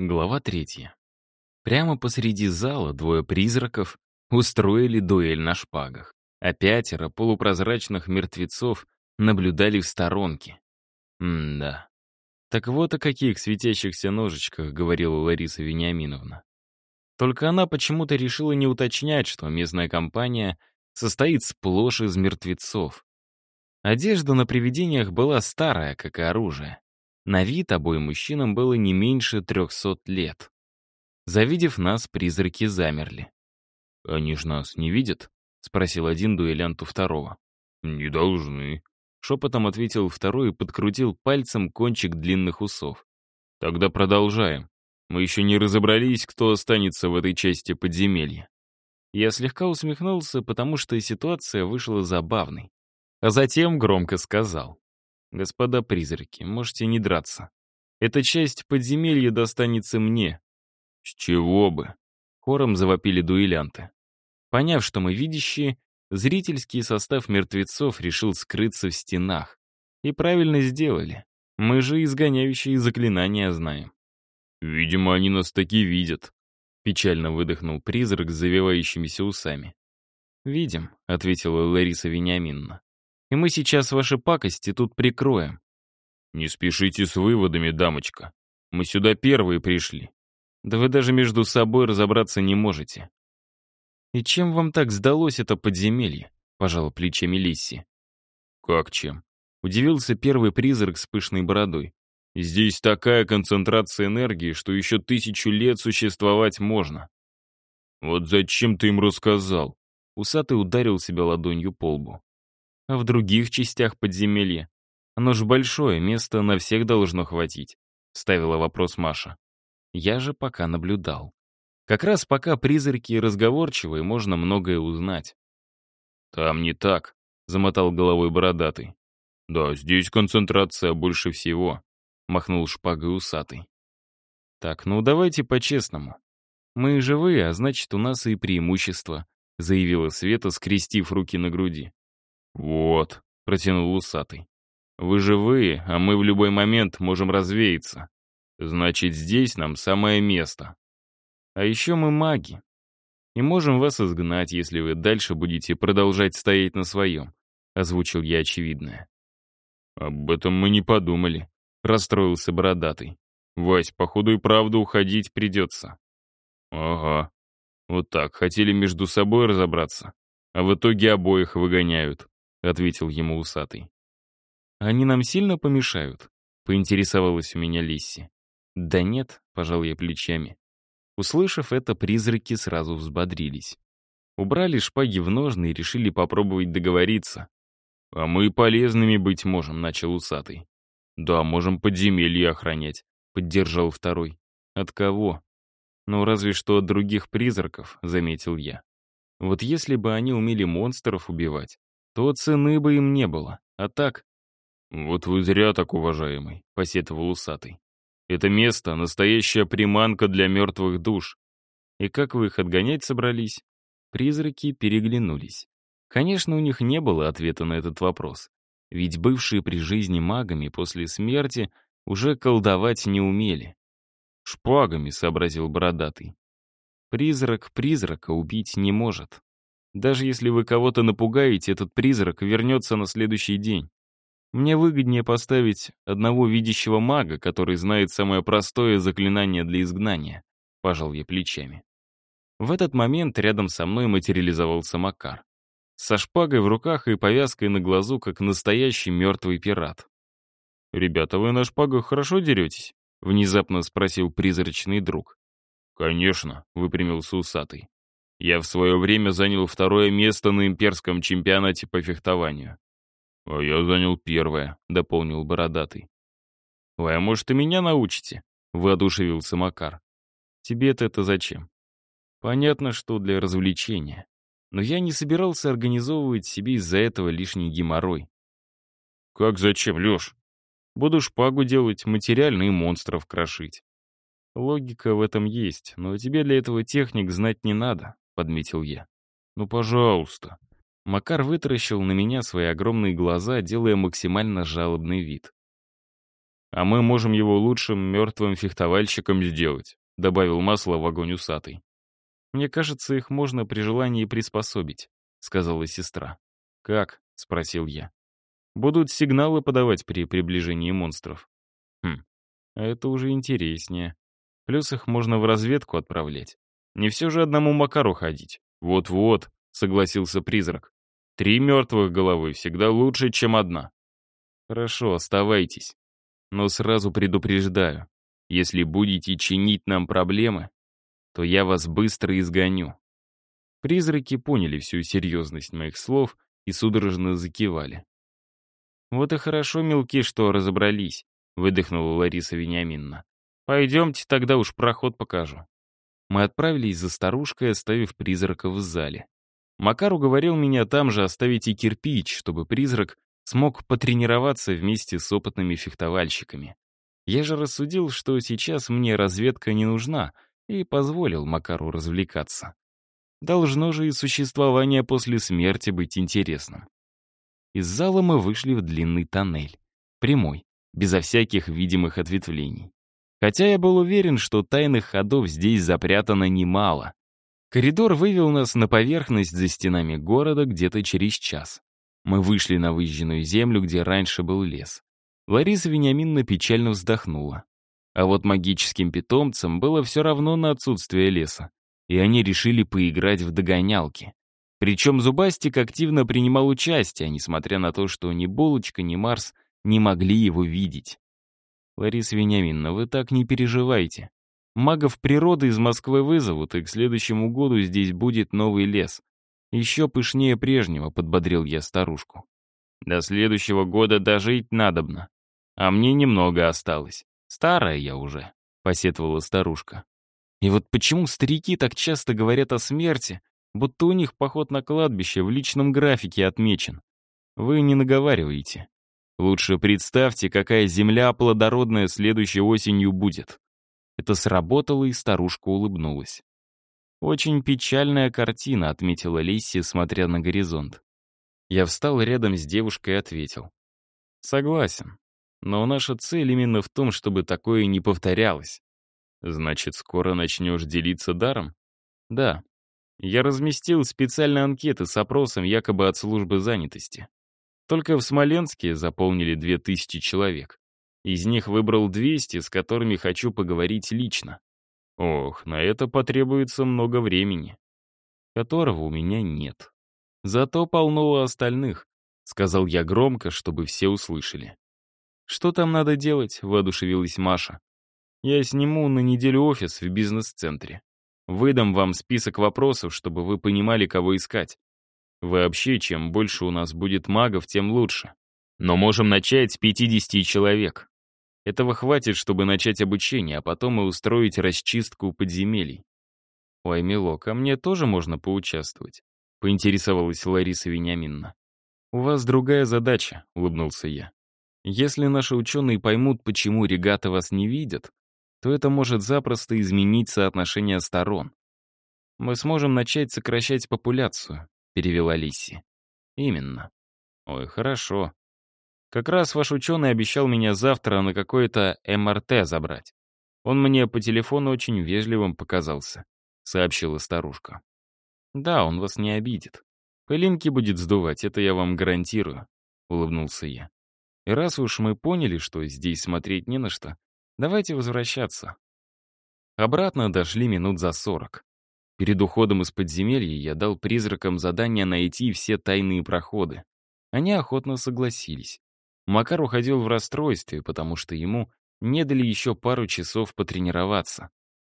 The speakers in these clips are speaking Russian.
Глава третья. Прямо посреди зала двое призраков устроили дуэль на шпагах, а пятеро полупрозрачных мертвецов наблюдали в сторонке. М-да. Так вот о каких светящихся ножичках говорила Лариса Вениаминовна. Только она почему-то решила не уточнять, что местная компания состоит сплошь из мертвецов. Одежда на привидениях была старая, как и оружие. На вид обоим мужчинам было не меньше трехсот лет. Завидев нас, призраки замерли. «Они ж нас не видят?» — спросил один дуэлянт у второго. «Не должны», — шепотом ответил второй и подкрутил пальцем кончик длинных усов. «Тогда продолжаем. Мы еще не разобрались, кто останется в этой части подземелья». Я слегка усмехнулся, потому что ситуация вышла забавной. А затем громко сказал. «Господа призраки, можете не драться. Эта часть подземелья достанется мне». «С чего бы?» — хором завопили дуэлянты. Поняв, что мы видящие, зрительский состав мертвецов решил скрыться в стенах. И правильно сделали. Мы же изгоняющие заклинания знаем. «Видимо, они нас таки видят», — печально выдохнул призрак с завивающимися усами. «Видим», — ответила Лариса Вениаминовна и мы сейчас ваши пакости тут прикроем». «Не спешите с выводами, дамочка. Мы сюда первые пришли. Да вы даже между собой разобраться не можете». «И чем вам так сдалось это подземелье?» — пожала плечами Лисси. «Как чем?» — удивился первый призрак с пышной бородой. «Здесь такая концентрация энергии, что еще тысячу лет существовать можно». «Вот зачем ты им рассказал?» Усатый ударил себя ладонью по лбу а в других частях подземелья? Оно ж большое, места на всех должно хватить», — ставила вопрос Маша. Я же пока наблюдал. Как раз пока призраки разговорчивые, можно многое узнать. «Там не так», — замотал головой бородатый. «Да, здесь концентрация больше всего», — махнул шпагой усатый. «Так, ну давайте по-честному. Мы живые, а значит, у нас и преимущество», — заявила Света, скрестив руки на груди. «Вот», — протянул усатый. «Вы живые, а мы в любой момент можем развеяться. Значит, здесь нам самое место. А еще мы маги. И можем вас изгнать, если вы дальше будете продолжать стоять на своем», — озвучил я очевидное. «Об этом мы не подумали», — расстроился бородатый. «Вась, походу и правда уходить придется». «Ага. Вот так, хотели между собой разобраться, а в итоге обоих выгоняют. — ответил ему усатый. «Они нам сильно помешают?» — поинтересовалась у меня Лисси. «Да нет», — пожал я плечами. Услышав это, призраки сразу взбодрились. Убрали шпаги в ножны и решили попробовать договориться. «А мы полезными быть можем», — начал усатый. «Да, можем подземелье охранять», — поддержал второй. «От кого?» «Ну, разве что от других призраков», — заметил я. «Вот если бы они умели монстров убивать, то цены бы им не было. А так... «Вот вы зря так, уважаемый», — посетовал усатый. «Это место — настоящая приманка для мертвых душ. И как вы их отгонять собрались?» Призраки переглянулись. Конечно, у них не было ответа на этот вопрос. Ведь бывшие при жизни магами после смерти уже колдовать не умели. «Шпагами», — сообразил бородатый. «Призрак призрака убить не может. Даже если вы кого-то напугаете, этот призрак вернется на следующий день. Мне выгоднее поставить одного видящего мага, который знает самое простое заклинание для изгнания. Пожал я плечами. В этот момент рядом со мной материализовался Макар. Со шпагой в руках и повязкой на глазу, как настоящий мертвый пират. «Ребята, вы на шпагах хорошо деретесь?» — внезапно спросил призрачный друг. «Конечно», — выпрямился усатый. Я в свое время занял второе место на имперском чемпионате по фехтованию. «А я занял первое», — дополнил Бородатый. «Вы, а может, и меня научите?» — воодушевился Макар. «Тебе-то это зачем?» «Понятно, что для развлечения. Но я не собирался организовывать себе из-за этого лишний геморрой». «Как зачем, Леш?» «Буду шпагу делать, материально и монстров крошить». Логика в этом есть, но тебе для этого техник знать не надо подметил я. «Ну, пожалуйста». Макар вытаращил на меня свои огромные глаза, делая максимально жалобный вид. А мы можем его лучшим мертвым фехтовальщиком сделать», добавил масло в огонь усатый. «Мне кажется, их можно при желании приспособить», — сказала сестра. «Как?» — спросил я. «Будут сигналы подавать при приближении монстров». «Хм, а это уже интереснее. Плюс их можно в разведку отправлять. Не все же одному Макару ходить». «Вот-вот», — согласился призрак. «Три мертвых головы всегда лучше, чем одна». «Хорошо, оставайтесь. Но сразу предупреждаю, если будете чинить нам проблемы, то я вас быстро изгоню». Призраки поняли всю серьезность моих слов и судорожно закивали. «Вот и хорошо, мелки, что разобрались», — выдохнула Лариса Вениаминна. «Пойдемте, тогда уж проход покажу». Мы отправились за старушкой, оставив призраков в зале. Макар уговорил меня там же оставить и кирпич, чтобы призрак смог потренироваться вместе с опытными фехтовальщиками. Я же рассудил, что сейчас мне разведка не нужна, и позволил Макару развлекаться. Должно же и существование после смерти быть интересным. Из зала мы вышли в длинный тоннель. Прямой, безо всяких видимых ответвлений. Хотя я был уверен, что тайных ходов здесь запрятано немало. Коридор вывел нас на поверхность за стенами города где-то через час. Мы вышли на выжженную землю, где раньше был лес. Лариса Вениаминна печально вздохнула. А вот магическим питомцам было все равно на отсутствие леса, и они решили поиграть в догонялки. Причем Зубастик активно принимал участие, несмотря на то, что ни Булочка, ни Марс не могли его видеть. «Лариса Вениаминовна, вы так не переживайте. Магов природы из Москвы вызовут, и к следующему году здесь будет новый лес. Еще пышнее прежнего, подбодрил я старушку. До следующего года дожить надобно. А мне немного осталось. Старая я уже, посетовала старушка. И вот почему старики так часто говорят о смерти, будто у них поход на кладбище в личном графике отмечен. Вы не наговариваете. Лучше представьте, какая земля плодородная следующей осенью будет. Это сработало, и старушка улыбнулась. «Очень печальная картина», — отметила Лисси, смотря на горизонт. Я встал рядом с девушкой и ответил. «Согласен. Но наша цель именно в том, чтобы такое не повторялось. Значит, скоро начнешь делиться даром? Да. Я разместил специальные анкеты с опросом якобы от службы занятости. Только в Смоленске заполнили 2000 человек. Из них выбрал 200, с которыми хочу поговорить лично. Ох, на это потребуется много времени, которого у меня нет. Зато полно у остальных, сказал я громко, чтобы все услышали. Что там надо делать, воодушевилась Маша. Я сниму на неделю офис в бизнес-центре. Выдам вам список вопросов, чтобы вы понимали, кого искать. Вообще, чем больше у нас будет магов, тем лучше. Но можем начать с 50 человек. Этого хватит, чтобы начать обучение, а потом и устроить расчистку подземелий. «Ой, милок, а мне тоже можно поучаствовать?» — поинтересовалась Лариса Вениаминна. «У вас другая задача», — улыбнулся я. «Если наши ученые поймут, почему регаты вас не видят, то это может запросто изменить соотношение сторон. Мы сможем начать сокращать популяцию», — перевела Лисси. «Именно». «Ой, хорошо. Как раз ваш ученый обещал меня завтра на какое-то МРТ забрать. Он мне по телефону очень вежливым показался», — сообщила старушка. «Да, он вас не обидит. Пылинки будет сдувать, это я вам гарантирую», — улыбнулся я. «И раз уж мы поняли, что здесь смотреть не на что, давайте возвращаться». Обратно дошли минут за сорок. Перед уходом из подземелья я дал призракам задание найти все тайные проходы. Они охотно согласились. Макар уходил в расстройстве, потому что ему не дали еще пару часов потренироваться.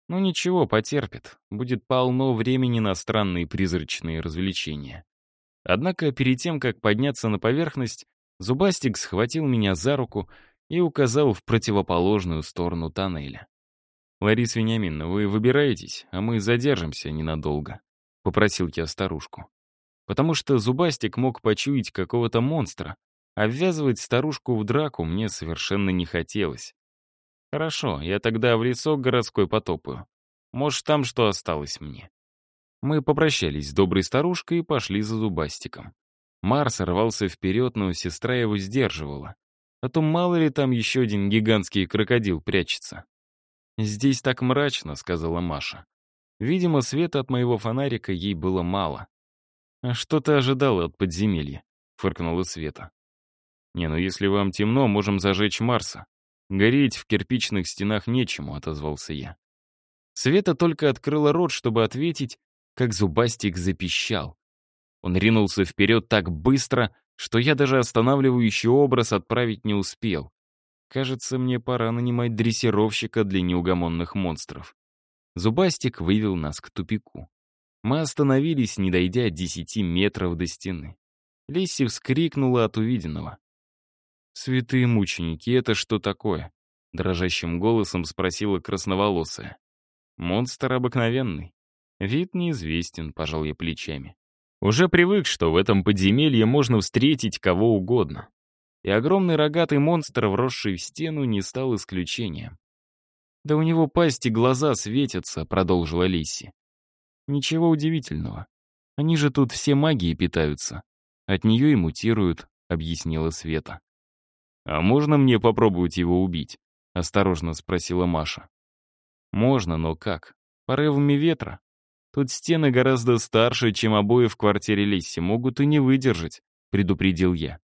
Ну ничего, потерпит. Будет полно времени на странные призрачные развлечения. Однако перед тем, как подняться на поверхность, Зубастик схватил меня за руку и указал в противоположную сторону тоннеля. «Лариса Вениаминовна, вы выбираетесь, а мы задержимся ненадолго», — попросил я старушку. Потому что Зубастик мог почуять какого-то монстра, а ввязывать старушку в драку мне совершенно не хотелось. Хорошо, я тогда в лесок городской потопаю. Может, там что осталось мне. Мы попрощались с доброй старушкой и пошли за зубастиком. Марс рвался вперед, но сестра его сдерживала. А то мало ли там еще один гигантский крокодил прячется. «Здесь так мрачно», — сказала Маша. Видимо, света от моего фонарика ей было мало. «А что ты ожидала от подземелья?» — фыркнула Света. «Не, ну если вам темно, можем зажечь Марса. Гореть в кирпичных стенах нечему», — отозвался я. Света только открыла рот, чтобы ответить, как зубастик запищал. Он ринулся вперед так быстро, что я даже останавливающий образ отправить не успел. Кажется, мне пора нанимать дрессировщика для неугомонных монстров. Зубастик вывел нас к тупику. Мы остановились, не дойдя десяти метров до стены. Лисси вскрикнула от увиденного. «Святые мученики, это что такое?» Дрожащим голосом спросила красноволосая. «Монстр обыкновенный. Вид неизвестен», — пожал я плечами. Уже привык, что в этом подземелье можно встретить кого угодно. И огромный рогатый монстр, вросший в стену, не стал исключением. «Да у него пасти глаза светятся», — продолжила Лисси. «Ничего удивительного. Они же тут все магией питаются. От нее и мутируют», — объяснила Света. «А можно мне попробовать его убить?» — осторожно спросила Маша. «Можно, но как? Порывами ветра? Тут стены гораздо старше, чем обои в квартире Лисси, могут и не выдержать», — предупредил я.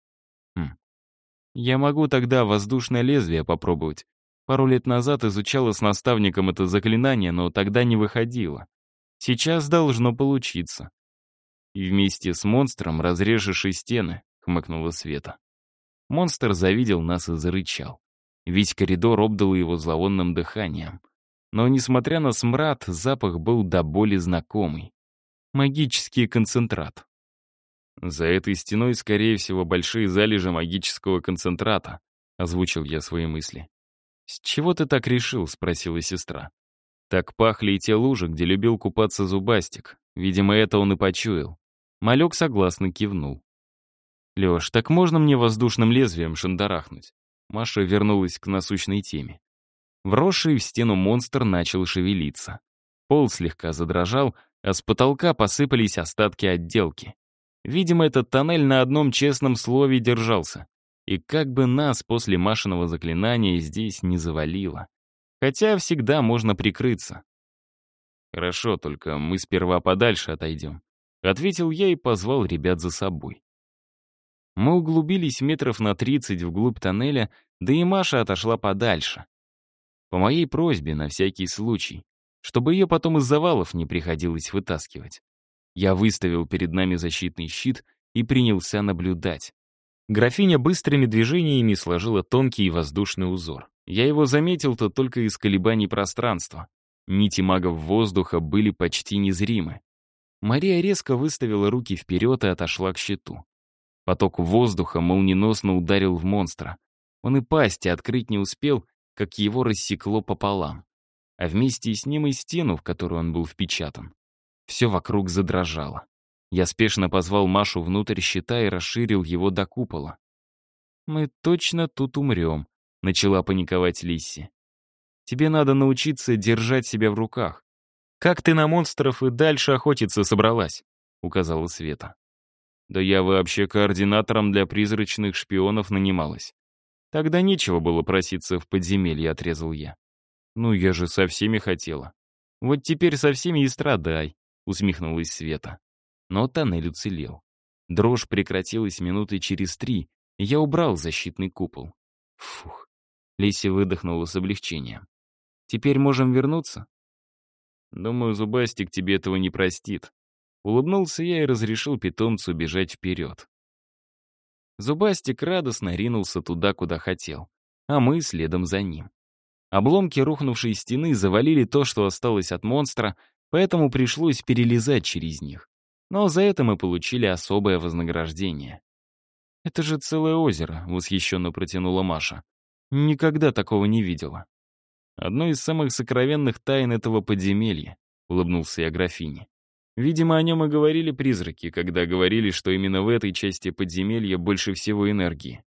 «Хм. Я могу тогда воздушное лезвие попробовать. Пару лет назад изучала с наставником это заклинание, но тогда не выходило. Сейчас должно получиться. И вместе с монстром разрежешь и стены, хмыкнула Света. Монстр завидел нас и зарычал. Весь коридор обдал его зловонным дыханием. Но, несмотря на смрад, запах был до боли знакомый. Магический концентрат. За этой стеной, скорее всего, большие залежи магического концентрата, озвучил я свои мысли. «С чего ты так решил?» — спросила сестра. Так пахли и те лужи, где любил купаться зубастик. Видимо, это он и почуял. Малек согласно кивнул. «Лёш, так можно мне воздушным лезвием шандарахнуть?» Маша вернулась к насущной теме. Вросший в стену монстр начал шевелиться. Пол слегка задрожал, а с потолка посыпались остатки отделки. Видимо, этот тоннель на одном честном слове держался. И как бы нас после Машиного заклинания здесь не завалило. Хотя всегда можно прикрыться. «Хорошо, только мы сперва подальше отойдем», — ответил я и позвал ребят за собой. Мы углубились метров на тридцать вглубь тоннеля, да и Маша отошла подальше. По моей просьбе, на всякий случай, чтобы ее потом из завалов не приходилось вытаскивать. Я выставил перед нами защитный щит и принялся наблюдать. Графиня быстрыми движениями сложила тонкий воздушный узор. Я его заметил-то только из колебаний пространства. Нити магов воздуха были почти незримы. Мария резко выставила руки вперед и отошла к щиту. Поток воздуха молниеносно ударил в монстра. Он и пасти открыть не успел, как его рассекло пополам. А вместе с ним и стену, в которую он был впечатан. Все вокруг задрожало. Я спешно позвал Машу внутрь щита и расширил его до купола. «Мы точно тут умрем», — начала паниковать Лисси. «Тебе надо научиться держать себя в руках. Как ты на монстров и дальше охотиться собралась?» — указала Света. «Да я вообще координатором для призрачных шпионов нанималась. Тогда нечего было проситься в подземелье», — отрезал я. «Ну, я же со всеми хотела». «Вот теперь со всеми и страдай», — усмехнулась Света. Но тоннель уцелел. Дрожь прекратилась минуты через три, и я убрал защитный купол. Фух. Лиси выдохнула с облегчением. «Теперь можем вернуться?» «Думаю, Зубастик тебе этого не простит». Улыбнулся я и разрешил питомцу бежать вперед. Зубастик радостно ринулся туда, куда хотел, а мы следом за ним. Обломки рухнувшей стены завалили то, что осталось от монстра, поэтому пришлось перелезать через них. Но за это мы получили особое вознаграждение. «Это же целое озеро», — восхищенно протянула Маша. «Никогда такого не видела». «Одно из самых сокровенных тайн этого подземелья», — улыбнулся я графине. Видимо, о нем и говорили призраки, когда говорили, что именно в этой части подземелья больше всего энергии.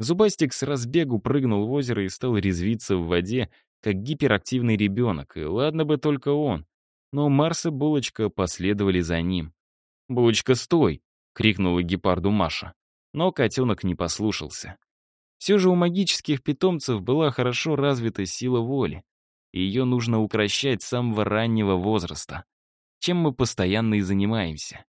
Зубастик с разбегу прыгнул в озеро и стал резвиться в воде, как гиперактивный ребенок, и ладно бы только он. Но Марс и Булочка последовали за ним. «Булочка, стой!» — крикнула гепарду Маша. Но котенок не послушался. Все же у магических питомцев была хорошо развита сила воли, и ее нужно укращать с самого раннего возраста, чем мы постоянно и занимаемся.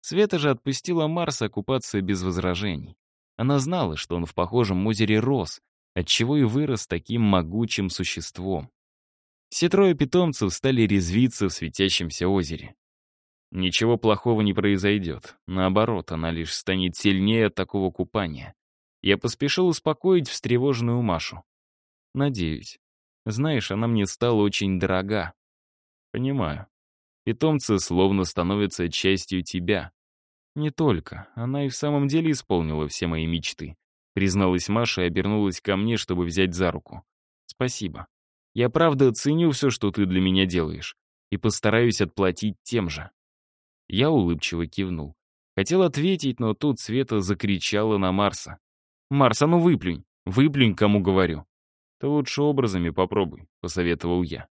Света же отпустила Марса купаться без возражений. Она знала, что он в похожем озере рос, отчего и вырос таким могучим существом. Все трое питомцев стали резвиться в светящемся озере. Ничего плохого не произойдет. Наоборот, она лишь станет сильнее от такого купания. Я поспешил успокоить встревоженную Машу. Надеюсь. Знаешь, она мне стала очень дорога. Понимаю. Питомцы словно становятся частью тебя. Не только. Она и в самом деле исполнила все мои мечты. Призналась Маша и обернулась ко мне, чтобы взять за руку. Спасибо. Я правда ценю все, что ты для меня делаешь, и постараюсь отплатить тем же. Я улыбчиво кивнул. Хотел ответить, но тут Света закричала на Марса. «Марс, а ну выплюнь! Выплюнь, кому говорю!» «Ты лучше образами попробуй», — посоветовал я.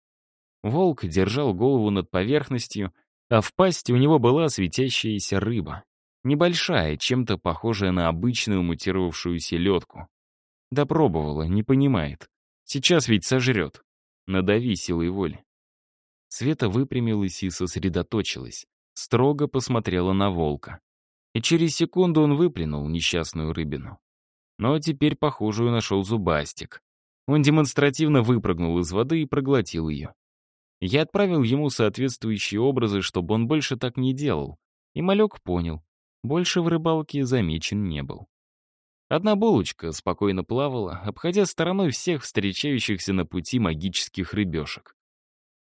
Волк держал голову над поверхностью, а в пасти у него была светящаяся рыба. Небольшая, чем-то похожая на обычную мутировавшую селедку. Допробовала, не понимает. Сейчас ведь сожрет. Надави силой воли. Света выпрямилась и сосредоточилась. Строго посмотрела на волка. И через секунду он выплюнул несчастную рыбину. Но теперь похожую нашел зубастик. Он демонстративно выпрыгнул из воды и проглотил ее. Я отправил ему соответствующие образы, чтобы он больше так не делал. И малек понял. Больше в рыбалке замечен не был. Одна булочка спокойно плавала, обходя стороной всех встречающихся на пути магических рыбешек.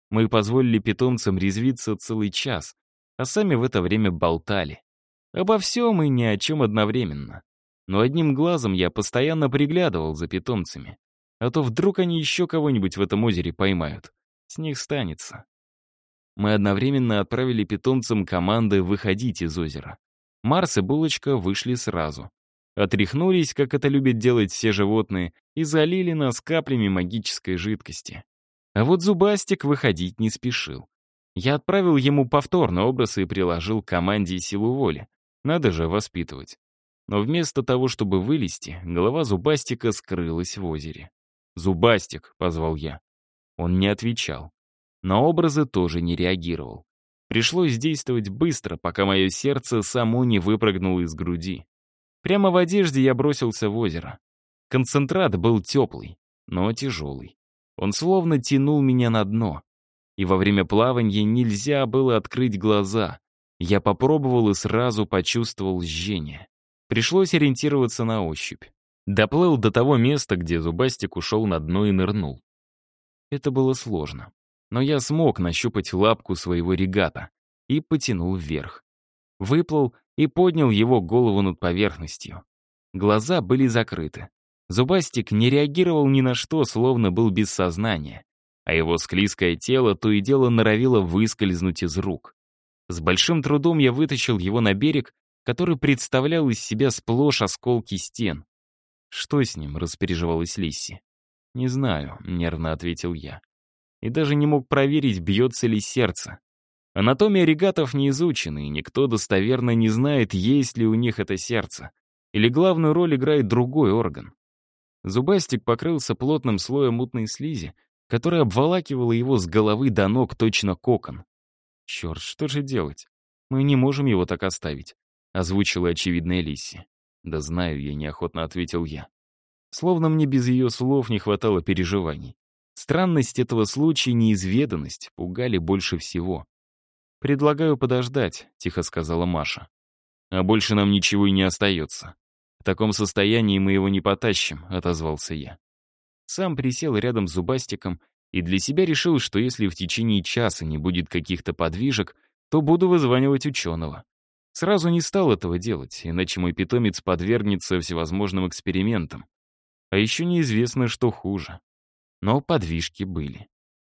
Мы позволили питомцам резвиться целый час, а сами в это время болтали. Обо всем и ни о чем одновременно. Но одним глазом я постоянно приглядывал за питомцами. А то вдруг они еще кого-нибудь в этом озере поймают. С них станется. Мы одновременно отправили питомцам команды выходить из озера. Марс и Булочка вышли сразу. Отряхнулись, как это любят делать все животные, и залили нас каплями магической жидкости. А вот Зубастик выходить не спешил. Я отправил ему повторный образ и приложил команде силу воли. Надо же воспитывать. Но вместо того, чтобы вылезти, голова Зубастика скрылась в озере. «Зубастик», — позвал я. Он не отвечал. На образы тоже не реагировал. Пришлось действовать быстро, пока мое сердце само не выпрыгнуло из груди. Прямо в одежде я бросился в озеро. Концентрат был теплый, но тяжелый. Он словно тянул меня на дно. И во время плавания нельзя было открыть глаза. Я попробовал и сразу почувствовал жжение. Пришлось ориентироваться на ощупь. Доплыл до того места, где зубастик ушел на дно и нырнул. Это было сложно. Но я смог нащупать лапку своего регата и потянул вверх. Выплыл и поднял его голову над поверхностью. Глаза были закрыты. Зубастик не реагировал ни на что, словно был без сознания, а его склизкое тело то и дело норовило выскользнуть из рук. С большим трудом я вытащил его на берег, который представлял из себя сплошь осколки стен. «Что с ним?» — распереживалась Лисси. «Не знаю», — нервно ответил я. И даже не мог проверить, бьется ли сердце. Анатомия регатов не изучена, и никто достоверно не знает, есть ли у них это сердце. Или главную роль играет другой орган. Зубастик покрылся плотным слоем мутной слизи, которая обволакивала его с головы до ног точно кокон. «Черт, что же делать? Мы не можем его так оставить», — озвучила очевидная Лисси. «Да знаю я», — неохотно ответил я. Словно мне без ее слов не хватало переживаний. Странность этого случая и неизведанность пугали больше всего. «Предлагаю подождать», — тихо сказала Маша. «А больше нам ничего и не остается. В таком состоянии мы его не потащим», — отозвался я. Сам присел рядом с Зубастиком и для себя решил, что если в течение часа не будет каких-то подвижек, то буду вызванивать ученого. Сразу не стал этого делать, иначе мой питомец подвергнется всевозможным экспериментам. А еще неизвестно, что хуже. Но подвижки были.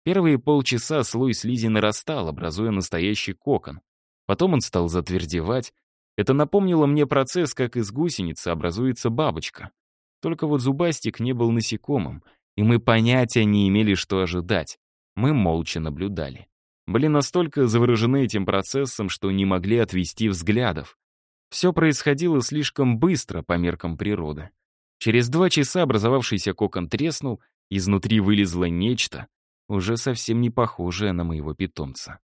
Первые полчаса слой слизи нарастал, образуя настоящий кокон. Потом он стал затвердевать. Это напомнило мне процесс, как из гусеницы образуется бабочка. Только вот зубастик не был насекомым, и мы понятия не имели, что ожидать. Мы молча наблюдали. Были настолько заворожены этим процессом, что не могли отвести взглядов. Все происходило слишком быстро по меркам природы. Через два часа образовавшийся кокон треснул, изнутри вылезло нечто, уже совсем не похожее на моего питомца.